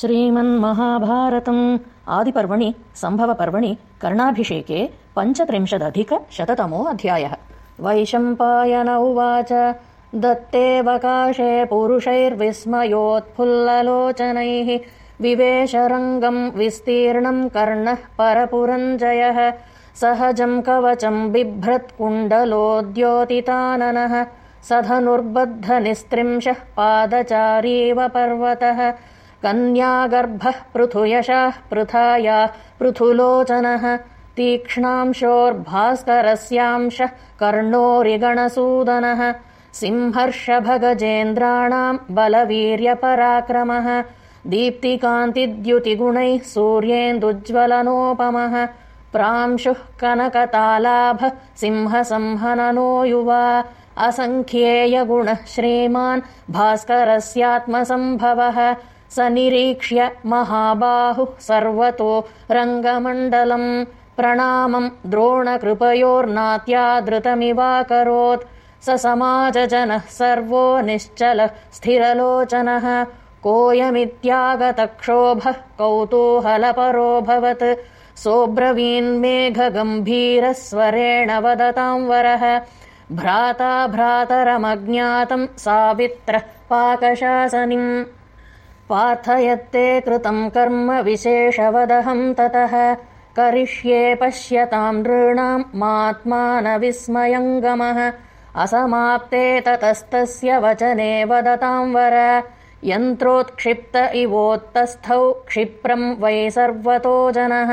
श्रीमन्महाभारतम् आदिपर्वणि सम्भवपर्वणि कर्णाभिषेके पञ्चत्रिंशदधिकशततमो अध्यायः वैशम्पायन उवाच दत्तेऽवकाशे पुरुषैर्विस्मयोत्फुल्ललोचनैः विवेशरङ्गम् विस्तीर्णम् कर्णः परपुरञ्जयः सहजम् कवचम् बिभ्रत्कुण्डलोद्योतिताननः सधनुर्बद्धनिस्त्रिंशः पादचारीव पर्वतः कन्यागर्भः पृथुयशः पृथाया पृथुलोचनः तीक्ष्णांशोर्भास्करस्यांशः कर्णोरिगणसूदनः सिंहर्षभगजेन्द्राणाम् बलवीर्यपराक्रमः दीप्तिकान्तिद्युतिगुणैः सूर्येन्दुज्ज्वलनोपमः प्रांशुः कनकतालाभः सिंहसंहननो युवा असङ्ख्येयगुणः श्रीमान् भास्करस्यात्मसम्भवः स निरीक्ष्य महाबाहुः सर्वतो रङ्गमण्डलम् प्रणामम् द्रोणकृपयोर्नात्यादृतमिवाकरोत्। समाजजनः सर्वो निश्चलः स्थिरलोचनः। कोऽयमित्यागतक्षोभः कौतूहलपरोऽभवत् सोऽब्रवीन्मेघगम्भीरस्वरेण वदताम् वरः। भ्राता भ्रातरमज्ञातम् सावित्रः पाकशासनिम् पार्थयत्ते कृतम् कर्म विशेषवदहम् ततः करिष्ये पश्यताम् नृणाम् मात्मानविस्मयङ्गमः असमाप्ते ततस्तस्य वचने वदताम् वर यन्त्रोत्क्षिप्त इवोत्तस्थौ क्षिप्रम् वै सर्वतो जनः